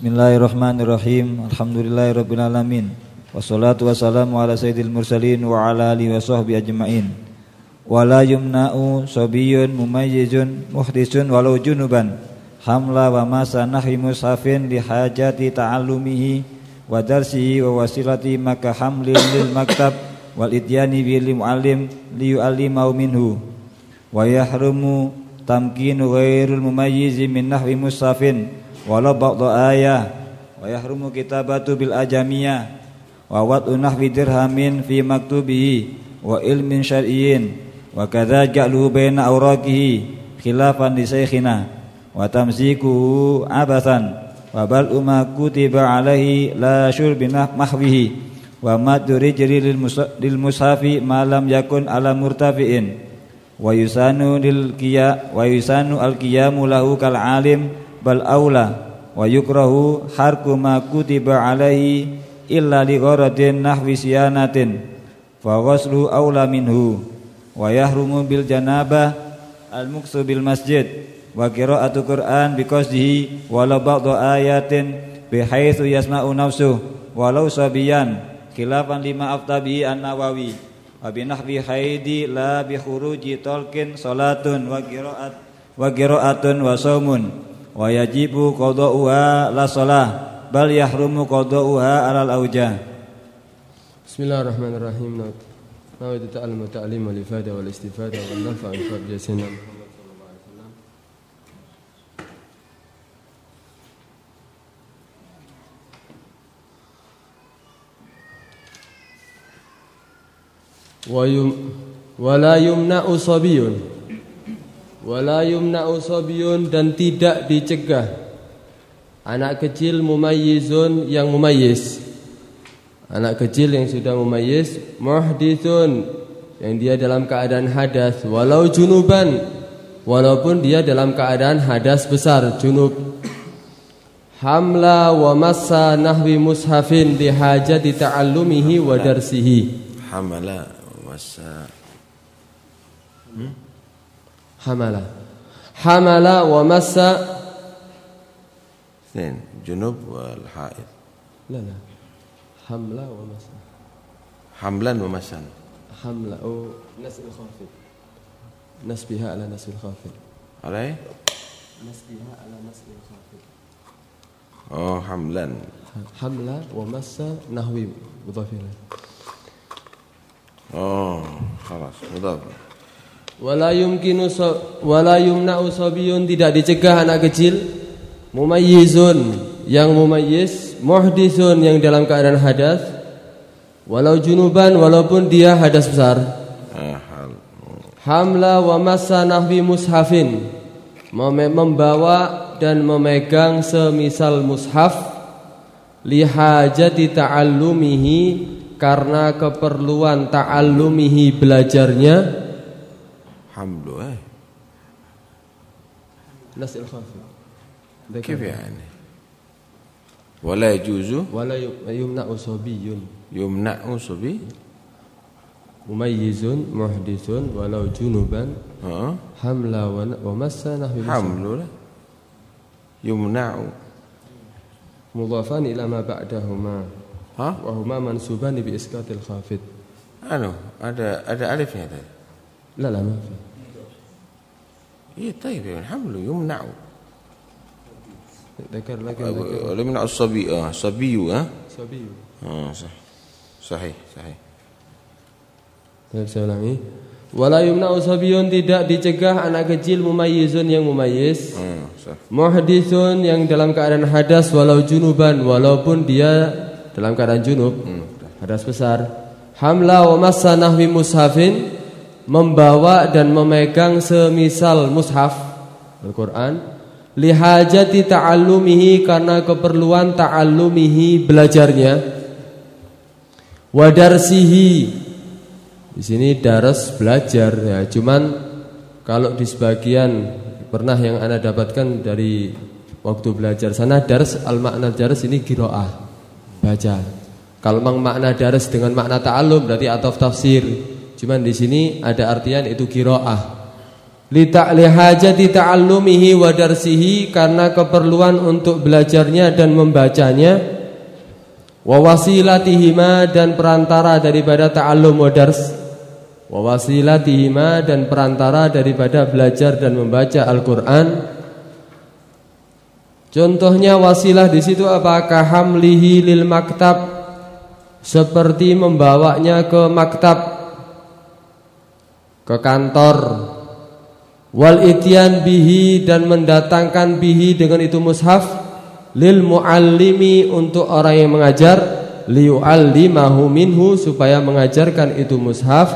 Bismillahirrahmanirrahim. Alhamdulillahirabbil Wassalatu wassalamu ala sayyidil mursalin wa ala alihi wa sahbihi ajmain. Wala yumna'u sabiyun mumayyizun muhdisun walau junuban. Hamla wa masa nahi mushafin li hajati ta'allumihi wa darsihi wa wasilati maka hamlin lil maktab wal idyani bil muallim li yu'allimau minhu. Wa yahrumu tamkinu ghairul mumayyizi min nahwi mushafin walau ba'da ayah wa yahrumu kitabatu bil ajamiyah wa wad'u nahwi dirhamin fi maktubihi wa ilmin syar'iyyin wa kadza ja'luhu baina awraqihi khilafan li syekhina wa tamsikuhu abathan wa bal umma kutiba alaihi la syurbi mahwihi wa maddu rijri lil mushafi ma lam yakun ala murtafi'in wa yusanu al qiyamu lahu kal alim bal aula wa yukrahu harku ma kutiba alaihi illa li gharadin nahwi siyanatin fa ghuslu aula minhu wa yahrumu bil janabah al muksu bil masjid wa qira'atu Qur'an bi qasdihi walau ba'dhu ayatin bi haitsu yasma'u nafsu walau sabiyan khilafan lima aftabi an-Nawawi wa bi nahwi haidi la bi khuruji talqin salatun wa qira'at wa qira'atun wa saumun wa yajibu qada'uha la salah bal yahrumu qada'uha 'alal aujah Bismillahirrahmanirrahim. Nawaitu ta'allum wa ta'lim wal ifada wal istifada wal nafa' bi fadli sayyidina Muhammad sallallahu alaihi wasallam. Wa yum wa la yumna'u sabiyun. Dan tidak dicegah. Anak kecil mumayyizun yang mumayyiz. Anak kecil yang sudah mumayyiz Muhdithun. Yang dia dalam keadaan hadas Walau junuban. Walaupun dia dalam keadaan hadas besar Junub. Hamla wa massa nahwi mushafin Lihajati ta'allumihi wa darsihi. Hamala wa massa. Hmm? حمل. حمل ومس. اثنين جنوب والحائض لا لا. حمل ومس. حملا ومسا. حمل أو نسب الخافض نسبها على نسب الخافض على إيه؟ نسبها على نسب الخافض آه حملا. حمل ومس نهوي مضاف إليه. آه خلاص مضاف. Wala yumkinu wala yumna'u sabiyun tidak dicegah anak kecil. Mumayyizun yang mumayyiz. Muhdisun yang dalam keadaan hadas. Walau junuban walaupun dia hadas besar. Hamla wa massa nahwi mushafin. Membawa dan memegang semisal mushaf. Lihajati ta'allumihi karena keperluan ta'allumihi belajarnya hamlu eh nasil khafif كيف يعني؟ ولا يجوز؟ ولا يمنع صبي. يمنع صبي؟ مميز محدث ولو جنبا. حملا ومس نحو حمل يمنع. مضافان إلى ما بعدهما. ها؟ وهما منسوبان بإسقاط الخافض أنو ada ada alifnya tadi لا لا ما في. إيه طيب الحمل يمنع ذكر لكن ذكر من الصبي اه صبي ها صبي اه صح صحيح صحيح saya ulangi Wala yumna'u sabiyun tidak dicegah anak kecil mumayyizun yang mumayyiz hmm, Muhdithun yang dalam keadaan hadas walau junuban Walaupun dia dalam keadaan junub hmm. Hadas besar Hamla wa massa nahwi mushafin Membawa dan memegang semisal mushaf Al-Quran. Lihajati ta'allumihi karena keperluan ta'allumihi belajarnya. Wadarsihi di sini daras belajar ya. Cuman kalau di sebagian pernah yang anda dapatkan dari waktu belajar sana daras al makna daras ini kiroah baca. Kalau memang makna daras dengan makna ta'allum berarti atau tafsir cuman di sini ada artian itu kiroah. Li ta'li hajati ta'allumihi wa darsihi karena keperluan untuk belajarnya dan membacanya. Wa wasilatihima dan perantara daripada ta'allum wa dars. Wa dan perantara daripada belajar dan membaca Al-Qur'an. Contohnya wasilah di situ apakah hamlihi lil maktab? Seperti membawanya ke maktab ke kantor. Wal ityan bihi dan mendatangkan bihi dengan itu mushaf lil muallimi untuk orang yang mengajar liuallimahu minhu supaya mengajarkan itu mushaf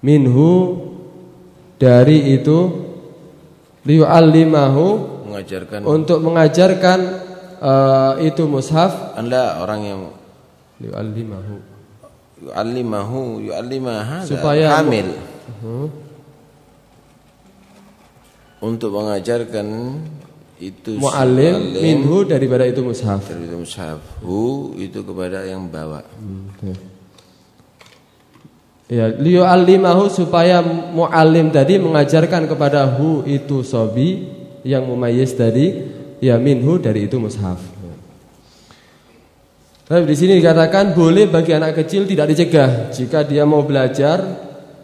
minhu dari itu liuallimahu mengajarkan. untuk mengajarkan uh, itu mushaf. Anda orang yang yu'allimahu yu'allimahu yu'allimaha supaya hamil. Uh, untuk mengajarkan itu muallim minhu daripada itu mushaf. dari itu mushaf. Hu itu kepada yang bawa. Hmm, ya liu'allimahu supaya muallim tadi mengajarkan kepada hu itu sobi yang mumayyiz tadi ya minhu dari itu mushaf. Tapi di sini dikatakan boleh bagi anak kecil tidak dicegah jika dia mau belajar,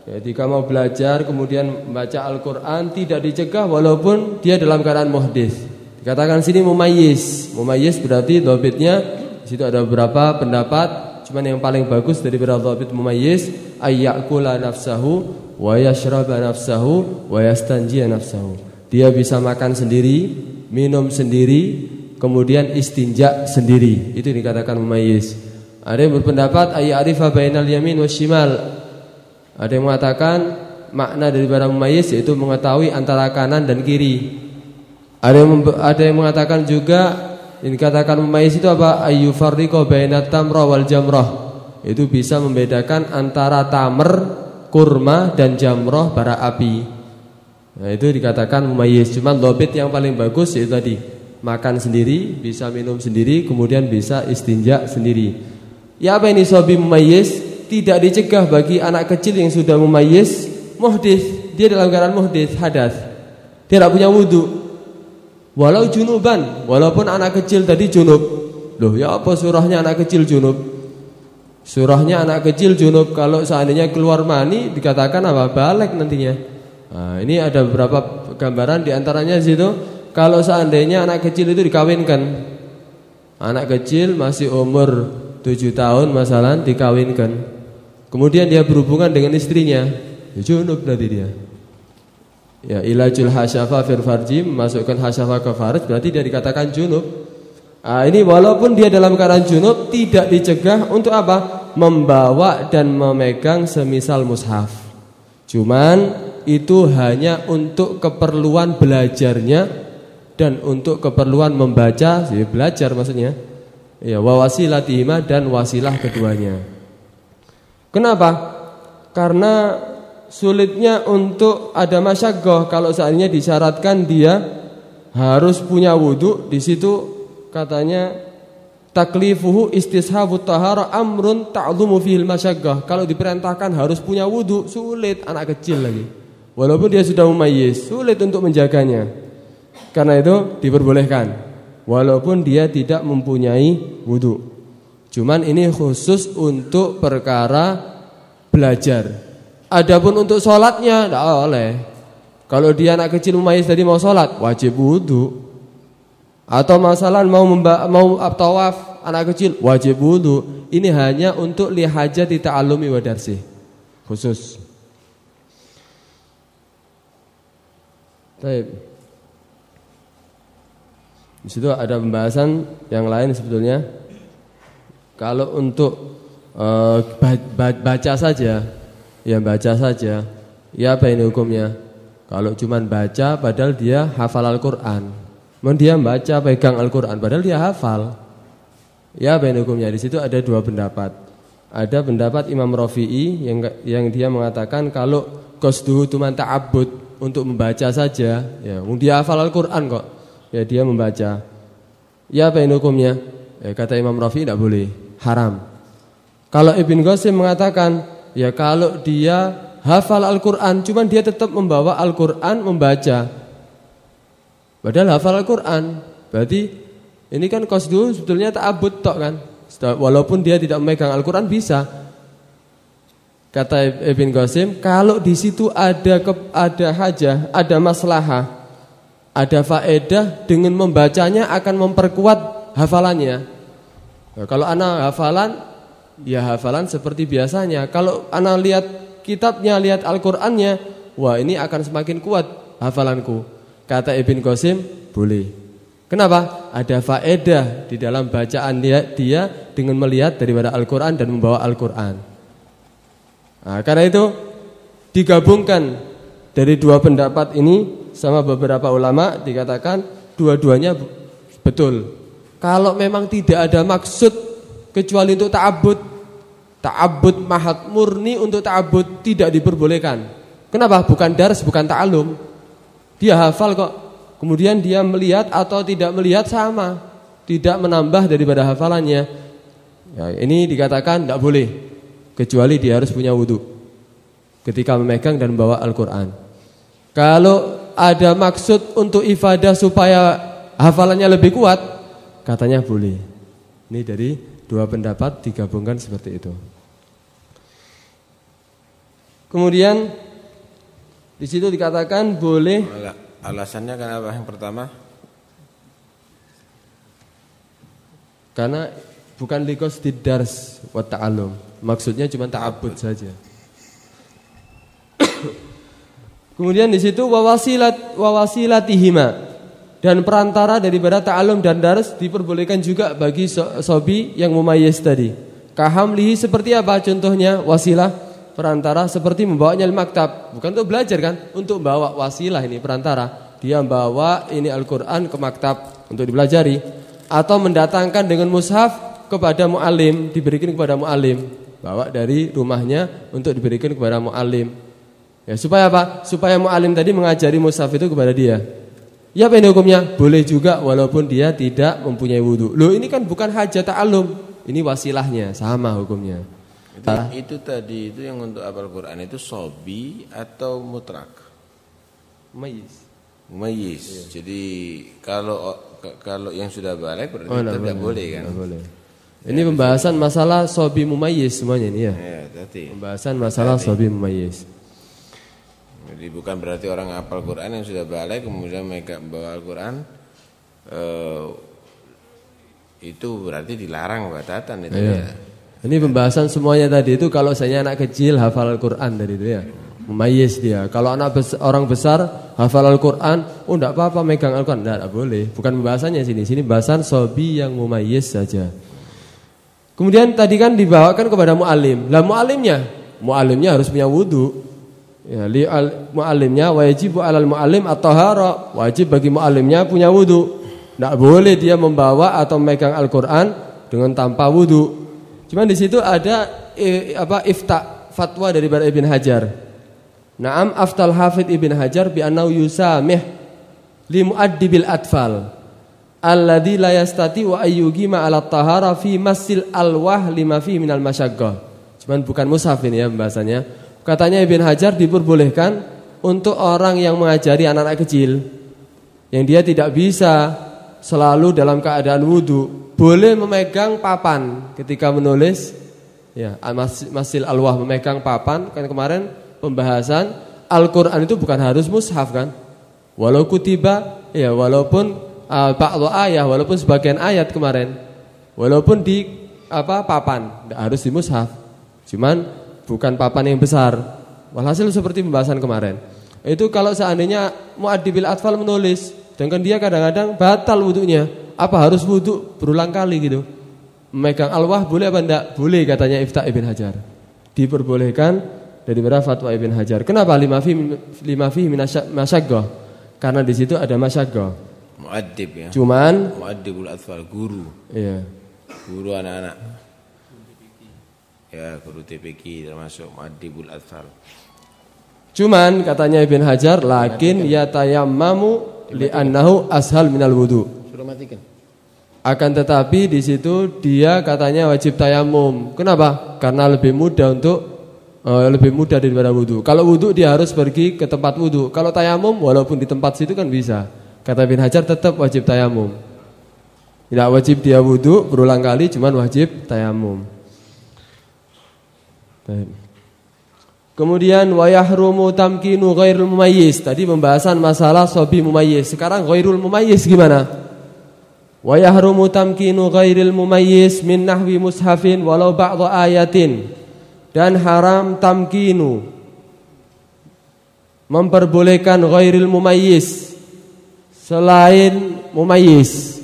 ya, jika mau belajar kemudian membaca Al-Quran tidak dicegah walaupun dia dalam keadaan muhdis. Dikatakan sini mumayyiz, mumayyiz berarti dobitnya di situ ada beberapa pendapat, cuman yang paling bagus daripada dobit mumayyiz ayyakula nafsahu wa yashraba nafsahu wa yastanjiya nafsahu. Dia bisa makan sendiri, minum sendiri, kemudian istinja sendiri. Itu dikatakan mumayyiz. Ada yang berpendapat ayat arifa bainal yamin washimal. Ada yang mengatakan makna dari barang mumayyiz yaitu mengetahui antara kanan dan kiri. Ada yang ada yang mengatakan juga ini dikatakan mumayyiz itu apa? Ayyufarriqu bainat tamra wal jamrah. Itu bisa membedakan antara tamer, kurma dan jamroh bara api. Nah, itu dikatakan mumayyiz. Cuma lobit yang paling bagus yaitu tadi makan sendiri, bisa minum sendiri, kemudian bisa istinja sendiri. Ya apa ini sobi mumayyiz? Tidak dicegah bagi anak kecil yang sudah mumayyiz, muhdis. Dia dalam keadaan muhdis, hadas. Dia tidak punya wudhu. Walau junuban, walaupun anak kecil tadi junub. Loh, ya apa surahnya anak kecil junub? Surahnya anak kecil junub kalau seandainya keluar mani dikatakan apa? Balik nantinya. Nah, ini ada beberapa gambaran di antaranya situ kalau seandainya anak kecil itu dikawinkan. Anak kecil masih umur 7 tahun masalah dikawinkan. Kemudian dia berhubungan dengan istrinya, ya junub berarti dia. Ya ilajul hasyafa fir farji masukkan hasyafa ke farj berarti dia dikatakan junub. Nah, ini walaupun dia dalam keadaan junub tidak dicegah untuk apa? Membawa dan memegang semisal mushaf. Cuman itu hanya untuk keperluan belajarnya dan untuk keperluan membaca, ya belajar maksudnya. Ya, wawasilatihima dan wasilah keduanya. Kenapa? Karena sulitnya untuk ada masyagoh kalau seandainya disyaratkan dia harus punya wudhu di situ katanya taklifuhu istishabut tahara amrun ta'dhumu fil masyaggah kalau diperintahkan harus punya wudhu sulit anak kecil lagi Walaupun dia sudah mumayyiz, sulit untuk menjaganya. Karena itu diperbolehkan. Walaupun dia tidak mempunyai wudhu. Cuman ini khusus untuk perkara belajar. Adapun untuk sholatnya tidak oleh. Kalau dia anak kecil mumayyiz tadi mau sholat, wajib wudhu. Atau masalah mau mau tawaf anak kecil wajib wudhu. Ini hanya untuk lihaja alumi wadarsi khusus. Baik. Di situ ada pembahasan yang lain sebetulnya. Kalau untuk uh, baca saja, ya baca saja, ya apa ini hukumnya? Kalau cuma baca padahal dia hafal Al-Qur'an. Mau dia baca pegang Al-Qur'an padahal dia hafal. Ya apa ini hukumnya? Di situ ada dua pendapat. Ada pendapat Imam Rafi'i yang yang dia mengatakan kalau qasduhu tuman ta'abbud untuk membaca saja, ya, dia hafal Al-Qur'an kok. Ya dia membaca. Ya apa hukumnya? Ya, kata Imam Rafi tidak boleh, haram. Kalau Ibn Qasim mengatakan, ya kalau dia hafal Al-Qur'an, cuman dia tetap membawa Al-Qur'an membaca. Padahal hafal Al-Qur'an. Berarti ini kan dulu sebetulnya ta'abud tok kan. Walaupun dia tidak memegang Al-Qur'an bisa. Kata Ibn Qasim, kalau di situ ada ada hajah, ada maslahah, ada faedah dengan membacanya akan memperkuat hafalannya. Nah, kalau anak hafalan, ya hafalan seperti biasanya. Kalau anak lihat kitabnya, lihat Al-Qur'annya, wah ini akan semakin kuat hafalanku. Kata Ibn Qasim, boleh. Kenapa? Ada faedah di dalam bacaan dia, dia dengan melihat daripada Al-Quran dan membawa Al-Quran. Nah, karena itu digabungkan dari dua pendapat ini sama beberapa ulama dikatakan dua-duanya betul. Kalau memang tidak ada maksud kecuali untuk ta'abud, ta'abud mahat murni untuk ta'abud tidak diperbolehkan. Kenapa? Bukan dars, bukan ta'alum. Dia hafal kok. Kemudian dia melihat atau tidak melihat sama, tidak menambah daripada hafalannya. Ya, ini dikatakan tidak boleh kecuali dia harus punya wudhu ketika memegang dan membawa Al-Quran. Kalau ada maksud untuk ibadah supaya hafalannya lebih kuat, katanya boleh. Ini dari dua pendapat digabungkan seperti itu. Kemudian di situ dikatakan boleh Alasannya kenapa yang pertama? Karena bukan likos didars wa ta'alum. Maksudnya cuma ta'abud saja. Kemudian di situ wawasilat wawasilatihima dan perantara daripada ta'alum dan dars diperbolehkan juga bagi sobi yang mumayyiz tadi. Kahamlihi seperti apa contohnya wasilah perantara seperti membawanya maktab, bukan untuk belajar kan, untuk bawa wasilah ini perantara. Dia membawa ini Al-Qur'an ke maktab untuk dipelajari atau mendatangkan dengan mushaf kepada muallim, diberikan kepada muallim, bawa dari rumahnya untuk diberikan kepada muallim. Ya, supaya apa? Supaya muallim tadi mengajari mushaf itu kepada dia. Ya apa ini hukumnya? Boleh juga walaupun dia tidak mempunyai wudhu. Loh ini kan bukan hajat ta'alum. Ini wasilahnya, sama hukumnya. Itu, itu tadi itu yang untuk apal Quran itu sobi atau mutrak? Mayis. Mayis. Iya. Jadi kalau kalau yang sudah balik berarti oh, tidak boleh kan? boleh. Ini ya, pembahasan masalah sobi mumayyiz semuanya ini ya. Ya, tadi. Pembahasan masalah tadi. sobi mumayyiz. Jadi bukan berarti orang apal Quran yang sudah balik kemudian mereka bawa Al-Quran eh, itu berarti dilarang batatan itu iya. ya. Ini pembahasan semuanya tadi itu kalau saya anak kecil hafal Al-Quran tadi itu ya. Memayis dia. Kalau anak besar, orang besar hafal Al-Quran, oh enggak apa-apa megang Al-Quran. Enggak, enggak boleh. Bukan pembahasannya sini. Sini bahasan sobi yang memayis saja. Kemudian tadi kan dibawakan kepada mu'alim. Lah mu'alimnya? Mu'alimnya harus punya wudhu. Ya, li mu'alimnya wajib alal mu'alim atau hara. Wajib bagi mu'alimnya punya wudhu. Enggak boleh dia membawa atau megang Al-Quran dengan tanpa wudhu. Cuman di situ ada e, apa ifta fatwa dari Ibn Hajar. Naam aftal Hafid Ibn Hajar bi annau yusamih li muaddibil atfal alladhi la yastati wa ayyugima ala tahara fi masil alwah lima fi minal masyaggah. Cuman bukan mushaf ini ya pembahasannya. Katanya Ibn Hajar diperbolehkan untuk orang yang mengajari anak-anak kecil yang dia tidak bisa selalu dalam keadaan wudhu boleh memegang papan ketika menulis. Ya masil alwah memegang papan kan kemarin pembahasan Al-Qur'an itu bukan harus mushaf kan? Walau kutiba ya walaupun uh, ayat walaupun sebagian ayat kemarin walaupun di apa papan tidak harus di mushaf. Cuman bukan papan yang besar walhasil seperti pembahasan kemarin itu kalau seandainya muadibil atfal menulis dengan dia kadang-kadang batal wudhunya apa harus wudhu berulang kali gitu? Memegang alwah boleh apa enggak? Boleh katanya Ifta Ibn Hajar. Diperbolehkan dari fatwa Ibn Hajar. Kenapa lima fi lima fi masyaggah? Karena di situ ada masyaggah. Muaddib ya. Cuman muaddibul atfal guru. Iya. Guru anak-anak. Ya, guru TPQ termasuk muaddibul atfal. Cuman katanya Ibn Hajar lakin yatayammamu li'annahu ashal minal wudu matikan. Akan tetapi di situ dia katanya wajib tayamum. Kenapa? Karena lebih mudah untuk uh, lebih mudah daripada wudhu. Kalau wudhu dia harus pergi ke tempat wudhu. Kalau tayamum walaupun di tempat situ kan bisa. Kata Ibn Hajar tetap wajib tayamum. Tidak wajib dia wudhu berulang kali, cuman wajib tayamum. Baik. Kemudian wayahrumu tamkinu ghairul mumayyiz. Tadi pembahasan masalah sobi mumayyiz. Sekarang ghairul mumayyiz gimana? Wayahrumu tamkinu ghairil mumayyiz min nahwi mushafin walau ba'dha ayatin dan haram tamkinu memperbolehkan ghairil mumayyiz selain mumayyiz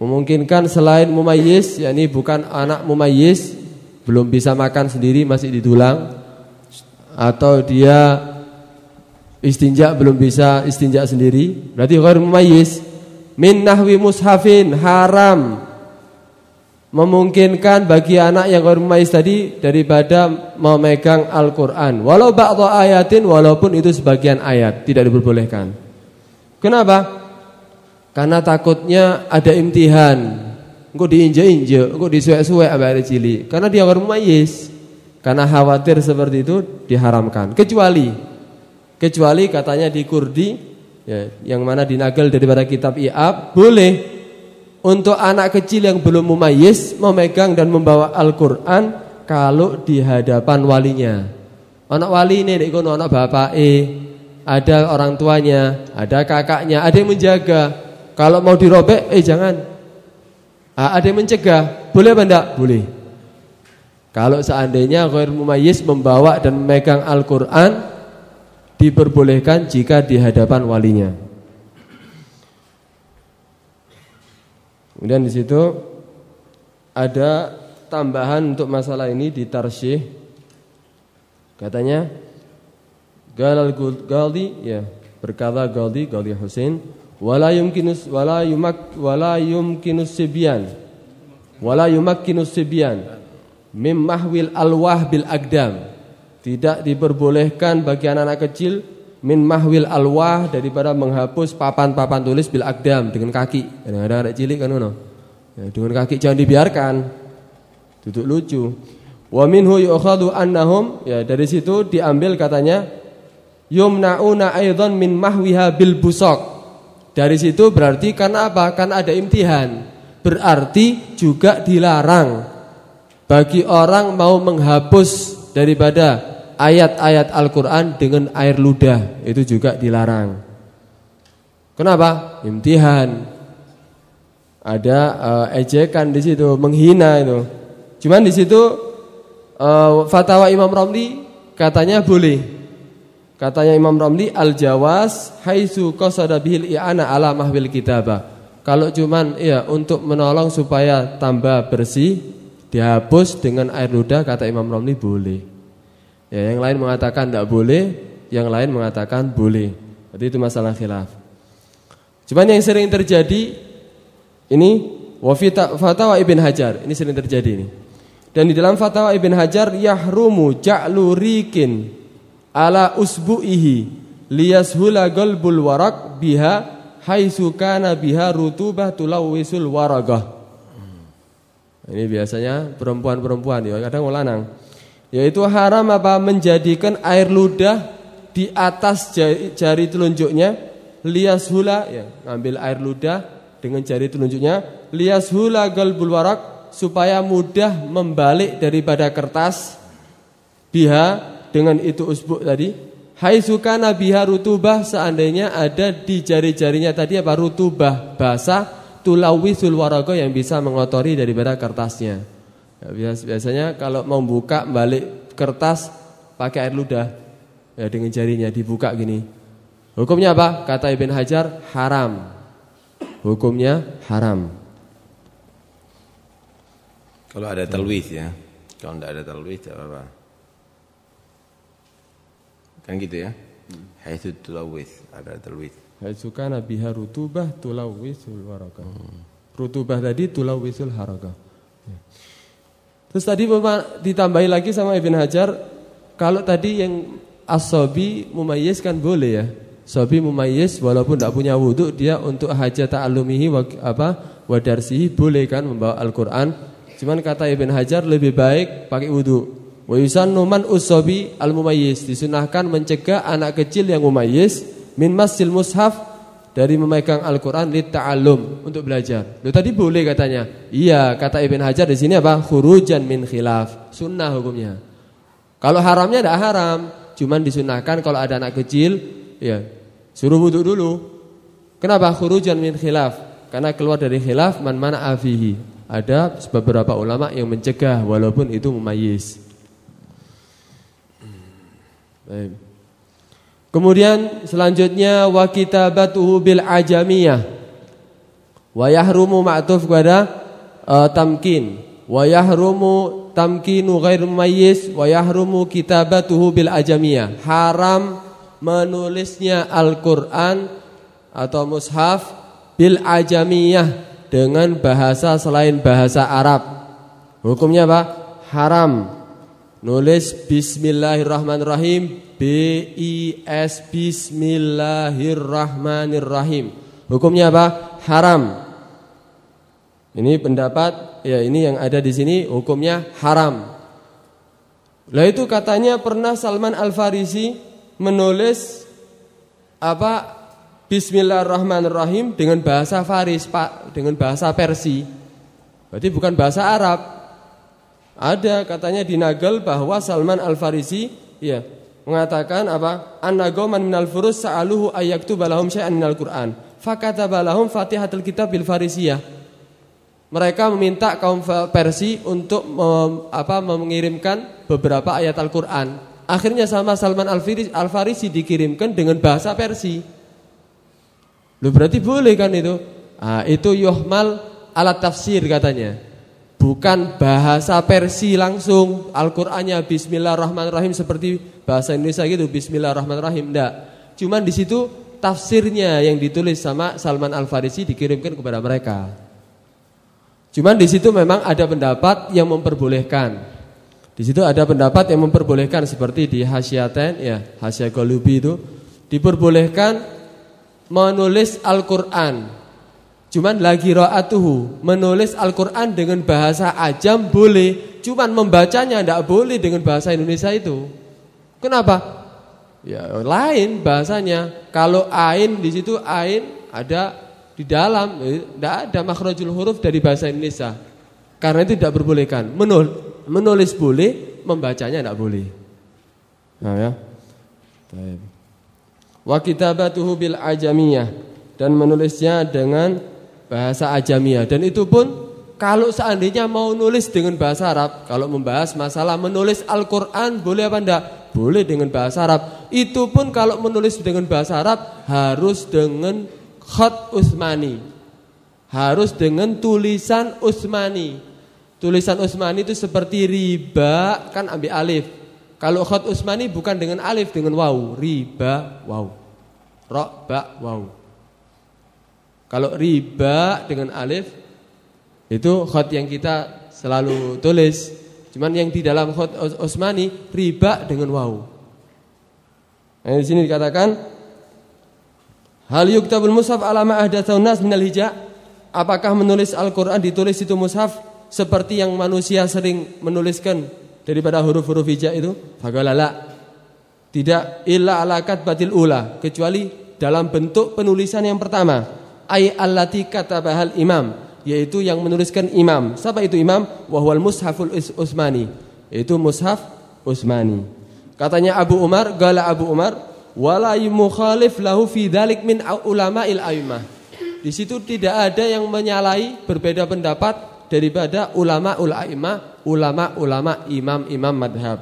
memungkinkan selain mumayyiz yakni bukan anak mumayyiz belum bisa makan sendiri masih di tulang atau dia istinja belum bisa istinja sendiri berarti ghairil mumayyiz min nahwi mushafin haram memungkinkan bagi anak yang hormais tadi daripada memegang Al-Qur'an. Walau ba'dha ayatin walaupun itu sebagian ayat tidak diperbolehkan. Kenapa? Karena takutnya ada imtihan. Engko diinjek-injek, engko disuwek-suwek ambek cilik. Karena dia hormais. Karena khawatir seperti itu diharamkan. Kecuali kecuali katanya di Kurdi ya, yang mana dinagel daripada kitab I'ab boleh untuk anak kecil yang belum mumayyiz memegang dan membawa Al-Qur'an kalau di hadapan walinya. Anak wali ini nek kono anak e, ada orang tuanya, ada kakaknya, ada yang menjaga. Kalau mau dirobek, eh jangan. Ada yang mencegah, boleh enggak? Boleh. Kalau seandainya ghair mumayyiz membawa dan memegang Al-Qur'an diperbolehkan jika di hadapan walinya. Kemudian di situ ada tambahan untuk masalah ini di tarsyih. Katanya Galal Galdi ya berkata Galdi Galdi Husain wala yumkinus wala yumak wala yumkinus sibyan wala yumakkinus sibyan alwah bil agdam tidak diperbolehkan bagi anak-anak kecil min mahwil alwah daripada menghapus papan-papan tulis bil akdam dengan kaki. Ada cilik kan ngono. Ya, dengan kaki jangan dibiarkan. Duduk lucu. Wa minhu yu'khadhu annahum ya dari situ diambil katanya yumnauna aidan min mahwiha bil busok. Dari situ berarti karena apa? Kan ada imtihan. Berarti juga dilarang bagi orang mau menghapus daripada ayat-ayat Al-Quran dengan air ludah itu juga dilarang. Kenapa? Imtihan. Ada uh, ejekan di situ, menghina itu. Cuman di situ uh, fatwa Imam Romli katanya boleh. Katanya Imam Romli al-jawas haitsu qasada bihil i'ana ala mahwil kitabah. Kalau cuman ya untuk menolong supaya tambah bersih dihapus dengan air ludah kata Imam Romli boleh. Ya, yang lain mengatakan tidak boleh, yang lain mengatakan boleh. Jadi itu masalah khilaf. Cuman yang sering terjadi ini wafita fatwa Ibn Hajar, ini sering terjadi ini. Dan di dalam fatwa Ibn Hajar yahrumu ja'lu rikin ala usbu'ihi liyashula qalbul warak biha haitsu kana biha rutubah tulawisul waragah. Ini biasanya perempuan-perempuan ya, kadang lanang. Yaitu haram apa menjadikan air ludah di atas jari, jari telunjuknya lias hula ya ngambil air ludah dengan jari telunjuknya lias hula galbul warak supaya mudah membalik daripada kertas biha dengan itu usbuk tadi hai sukana biha rutubah seandainya ada di jari-jarinya tadi apa rutubah basah tulawisul warago yang bisa mengotori daripada kertasnya Ya, biasanya kalau mau buka balik kertas pakai air ludah ya dengan jarinya dibuka gini. Hukumnya apa? Kata Ibn Hajar haram. Hukumnya haram. Kalau ada talwis ya. Kalau tidak ada talwis tidak apa-apa. Kan gitu ya. Haitsu tulawis, ada talwis. Haitsu kana biha rutubah tulawisul warakah. Hmm. Rutubah tadi tulawisul harakah. Ya. Terus tadi Bapak ditambahi lagi sama Ibn Hajar Kalau tadi yang asobi mumayyiz kan boleh ya Sobi mumayyiz walaupun tidak punya wudhu Dia untuk hajat ta'alumihi apa, wadarsihi boleh kan membawa Al-Quran Cuman kata Ibn Hajar lebih baik pakai wudhu Wa yusannu man usobi al mumayyiz disunahkan mencegah anak kecil yang mumayyiz min masil mushaf dari memegang Al-Qur'an li ta'allum untuk belajar. Loh tadi boleh katanya. Iya, kata Ibn Hajar di sini apa? Khurujan min khilaf. Sunnah hukumnya. Kalau haramnya tidak haram, cuman disunahkan kalau ada anak kecil ya suruh wudhu dulu. Kenapa khurujan min khilaf? Karena keluar dari khilaf man mana afihi. Ada beberapa ulama yang mencegah walaupun itu mumayyiz. Baik. Kemudian selanjutnya wa kitabatuhu bil ajamiyah. Wa yahrumu ma'tuf kepada uh, tamkin. Wa yahrumu tamkinu ghair mumayyiz wa yahrumu kitabatuhu bil ajamiyah. Haram menulisnya Al-Qur'an atau mushaf bil ajamiyah dengan bahasa selain bahasa Arab. Hukumnya apa? Haram Nulis Bismillahirrahmanirrahim B I S Bismillahirrahmanirrahim. Hukumnya apa? Haram. Ini pendapat ya ini yang ada di sini hukumnya haram. Lah itu katanya pernah Salman Al Farisi menulis apa Bismillahirrahmanirrahim dengan bahasa Faris Pak dengan bahasa Persia. Berarti bukan bahasa Arab. Ada katanya di Nagel bahwa Salman Al-Farisi ya mengatakan apa? An-nagoman minal furus sa'aluhu ayyaktu balahum syai'an minal Qur'an. Fakataba lahum Fatihatul Kitab bil Farisiyah. Mereka meminta kaum Persi untuk mem, apa, mengirimkan beberapa ayat Al-Qur'an. Akhirnya sama Salman Al-Farisi dikirimkan dengan bahasa Persi. Lu berarti boleh kan itu? Ah, itu yohmal alat tafsir katanya. Bukan bahasa Persi langsung Al-Qur'annya bismillahirrahmanirrahim seperti bahasa Indonesia gitu bismillahirrahmanirrahim enggak. Cuman di situ tafsirnya yang ditulis sama Salman Al-Farisi dikirimkan kepada mereka. Cuman di situ memang ada pendapat yang memperbolehkan. Di situ ada pendapat yang memperbolehkan seperti di Hasyiaten ya, Hasyiah Golubi itu diperbolehkan menulis Al-Qur'an Cuman lagi ro'atuhu Menulis Al-Quran dengan bahasa ajam boleh Cuman membacanya tidak boleh dengan bahasa Indonesia itu. Kenapa? Ya lain bahasanya. Kalau ain di situ ain ada di dalam Tidak ada makhrajul huruf dari bahasa Indonesia. Karena itu tidak berbolehkan Menul, Menulis boleh Membacanya tidak boleh. Nah ya? Wa kitabatuhu bil ajamiyah. Dan menulisnya dengan bahasa ajamiyah dan itu pun kalau seandainya mau nulis dengan bahasa Arab, kalau membahas masalah menulis Al-Qur'an boleh apa enggak? Boleh dengan bahasa Arab. Itu pun kalau menulis dengan bahasa Arab harus dengan khat Utsmani. Harus dengan tulisan Utsmani. Tulisan Utsmani itu seperti riba kan ambil alif. Kalau khat Utsmani bukan dengan alif dengan waw, riba waw. Ra ba waw. Kalau riba dengan alif itu khot yang kita selalu tulis. Cuman yang di dalam khot Osmani riba dengan waw. Nah, di sini dikatakan hal yuktabul mushaf ala ma ahdatsun nas minal hija? Apakah menulis Al-Qur'an ditulis itu mushaf seperti yang manusia sering menuliskan daripada huruf-huruf hija itu? Fagalala. Tidak illa alakat batil ula kecuali dalam bentuk penulisan yang pertama ay allati katabahal imam yaitu yang menuliskan imam. Siapa itu imam? Wahwal mushaful Utsmani. Itu mushaf Utsmani. Katanya Abu Umar, gala Abu Umar, wala mukhalif lahu fi dzalik min ulama'il a'immah. Di situ tidak ada yang menyalahi berbeda pendapat daripada ulama ul a'immah, ulama-ulama imam-imam madhab.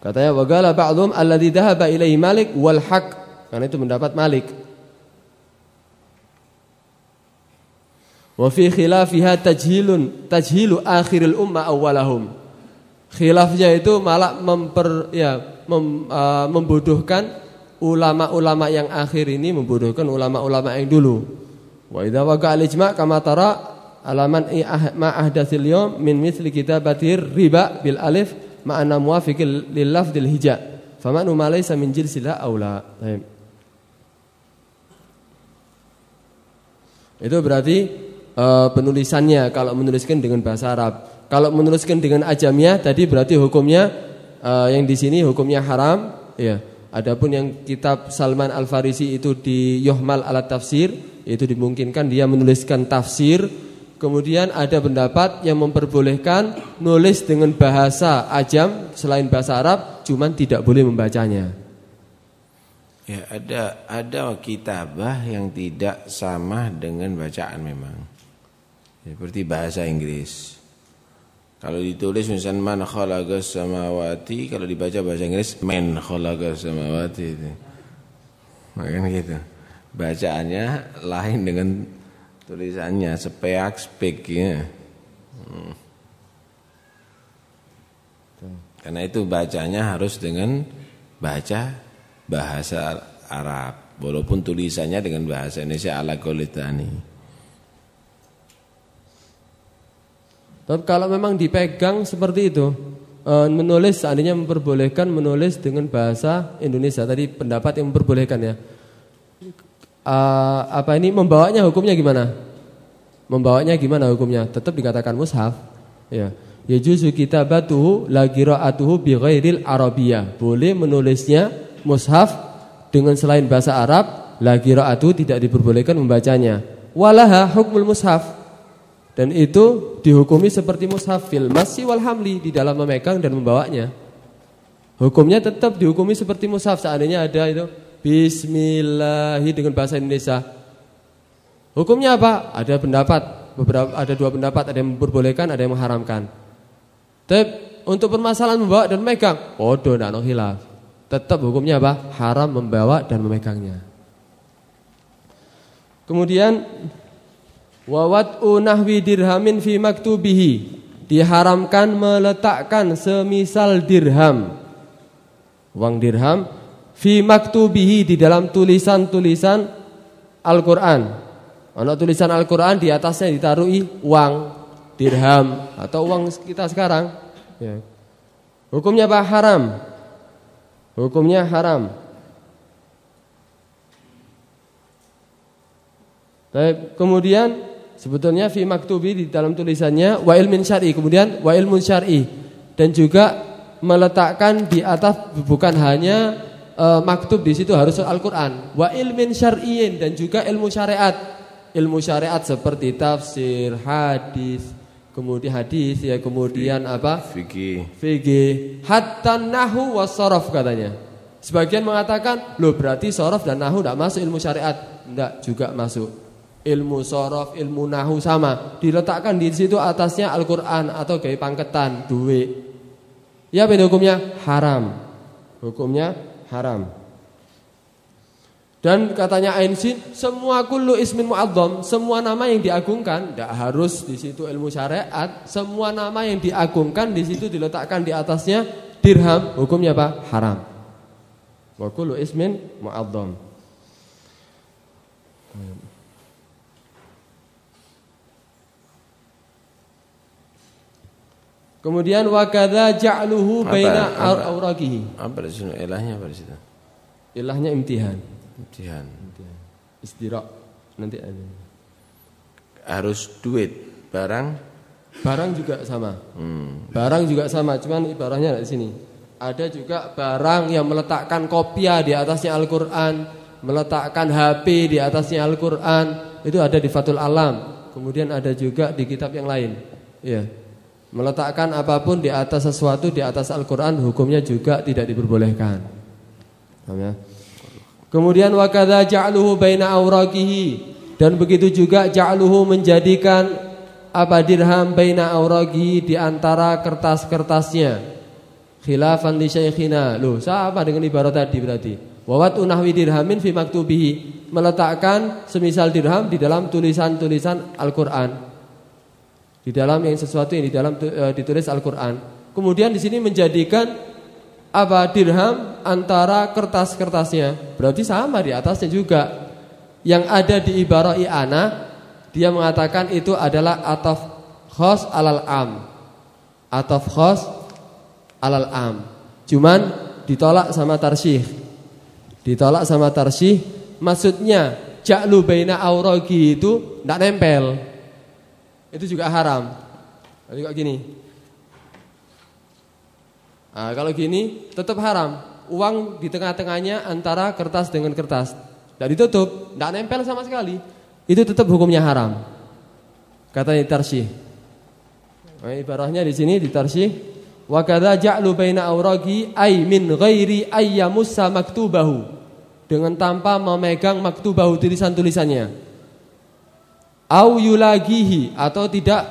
Katanya wagala ba'dhum alladhi dhahaba ilaihi Malik wal haq karena itu mendapat Malik. Wa fi khilafiha tajhilun tajhilu akhiril umma awwalahum. Khilafnya itu malah memper ya mem, uh, membodohkan ulama-ulama yang akhir ini membodohkan ulama-ulama yang dulu. Wa idza waqa al-ijma' kama tara alaman ma ahdatsil yawm min mithli kitabatir riba bil alif ma'ana muwafiqil lil lafdil hija. Faman ma laysa min jilsila aula. Baik. Itu berarti e, penulisannya kalau menuliskan dengan bahasa Arab. Kalau menuliskan dengan ajamiah tadi berarti hukumnya uh, yang di sini hukumnya haram, ya. Adapun yang kitab Salman Al Farisi itu di Yohmal alat tafsir itu dimungkinkan dia menuliskan tafsir. Kemudian ada pendapat yang memperbolehkan nulis dengan bahasa ajam selain bahasa Arab, cuman tidak boleh membacanya. Ya, ada ada kitabah yang tidak sama dengan bacaan memang. Seperti bahasa Inggris. Kalau ditulis misalnya man khalaqa samawati, kalau dibaca bahasa Inggris man khalaqa samawati itu. Makanya gitu. Bacaannya lain dengan tulisannya sepeak spek ya. Hmm. Karena itu bacanya harus dengan baca bahasa Arab walaupun tulisannya dengan bahasa Indonesia ala golitani. Tapi kalau memang dipegang seperti itu, e, menulis seandainya memperbolehkan menulis dengan bahasa Indonesia. Tadi pendapat yang memperbolehkan ya. E, apa ini membawanya hukumnya gimana? Membawanya gimana hukumnya? Tetap dikatakan mushaf. Ya. Ya juzu kitabatuhu la qira'atuhu bi ghairil arabiyah. Boleh menulisnya mushaf dengan selain bahasa Arab, la qira'atu tidak diperbolehkan membacanya. Walaha hukmul mushaf dan itu dihukumi seperti mushafil masih wal hamli di dalam memegang dan membawanya. Hukumnya tetap dihukumi seperti mushaf seandainya ada itu Bismillahi dengan bahasa Indonesia. Hukumnya apa? Ada pendapat, beberapa ada dua pendapat, ada yang memperbolehkan, ada yang mengharamkan. Tapi untuk permasalahan membawa dan memegang, podo tidak no hilaf. Tetap hukumnya apa? Haram membawa dan memegangnya. Kemudian Wawat unahwi dirhamin fi maktubihi diharamkan meletakkan semisal dirham uang dirham fi maktubihi di dalam tulisan-tulisan Al-Qur'an. Ana tulisan Al-Qur'an di atasnya ditarui uang dirham atau uang kita sekarang ya. Hukumnya apa? Haram. Hukumnya haram. Baik, kemudian Sebetulnya fi maktubi di dalam tulisannya wa ilmin syar'i, kemudian wa ilmun syar'i dan juga meletakkan di atas bukan hanya e, maktub di situ harus Al-Qur'an, wa ilmin syar'iyyin dan juga ilmu syariat. Ilmu syariat seperti tafsir, hadis, kemudian hadis ya, kemudian apa? Fikih. Fikih, hatta nahu wasaraf katanya. Sebagian mengatakan, "Loh, berarti sorof dan nahu tidak masuk ilmu syariat." Tidak juga masuk ilmu sorof, ilmu nahu sama. Diletakkan di situ atasnya Al-Quran atau gaya pangketan, duit. Ya beda hukumnya haram. Hukumnya haram. Dan katanya Einstein, semua kullu ismin mu'adzam, semua nama yang diagungkan, tidak harus di situ ilmu syariat, semua nama yang diagungkan di situ diletakkan di atasnya dirham, hukumnya apa? Haram. Wa kullu ismin mu'adzam. Kemudian wakada ja'luhu baina auraqihi. Apa di sini ilahnya apa di situ? Ilahnya imtihan. Imtihan. Istirahat. Nanti ada. Harus duit, barang Barang juga sama. Hmm. Barang juga sama, cuman ibarahnya di sini. Ada juga barang yang meletakkan kopiah di atasnya Al-Qur'an, meletakkan HP di atasnya Al-Qur'an, itu ada di Fatul Alam. Kemudian ada juga di kitab yang lain. Iya. Meletakkan apa pun di atas sesuatu di atas Al-Quran hukumnya juga tidak diperbolehkan. Ya? Kemudian wakada ja'luhu baina auraqihi dan begitu juga ja'luhu menjadikan apa dirham baina auraqihi di antara kertas-kertasnya. Khilafan li syekhina. Loh, sama dengan ibarat tadi berarti. Wawat unahwi dirhamin fi maktubihi meletakkan semisal dirham di dalam tulisan-tulisan Al-Qur'an di dalam yang sesuatu yang di dalam uh, ditulis Al-Qur'an. Kemudian di sini menjadikan apa dirham antara kertas-kertasnya. Berarti sama di atasnya juga. Yang ada di ibarah i'ana dia mengatakan itu adalah ataf khos alal am. Ataf khos alal am. Cuman ditolak sama tarsih. Ditolak sama tarsih maksudnya ja'lu baina auragi itu tidak nempel itu juga haram. Kok gini. Nah, kalau gini tetap haram. Uang di tengah-tengahnya antara kertas dengan kertas. Tidak ditutup, tidak nempel sama sekali. Itu tetap hukumnya haram. Katanya tarsih. Nah, ibarahnya di sini di tarsih. Wa kadza ja'lu baina awraqi ay min ghairi ayyamussa maktubahu. Dengan tanpa memegang maktubahu tulisan-tulisannya. Au yulagihi atau tidak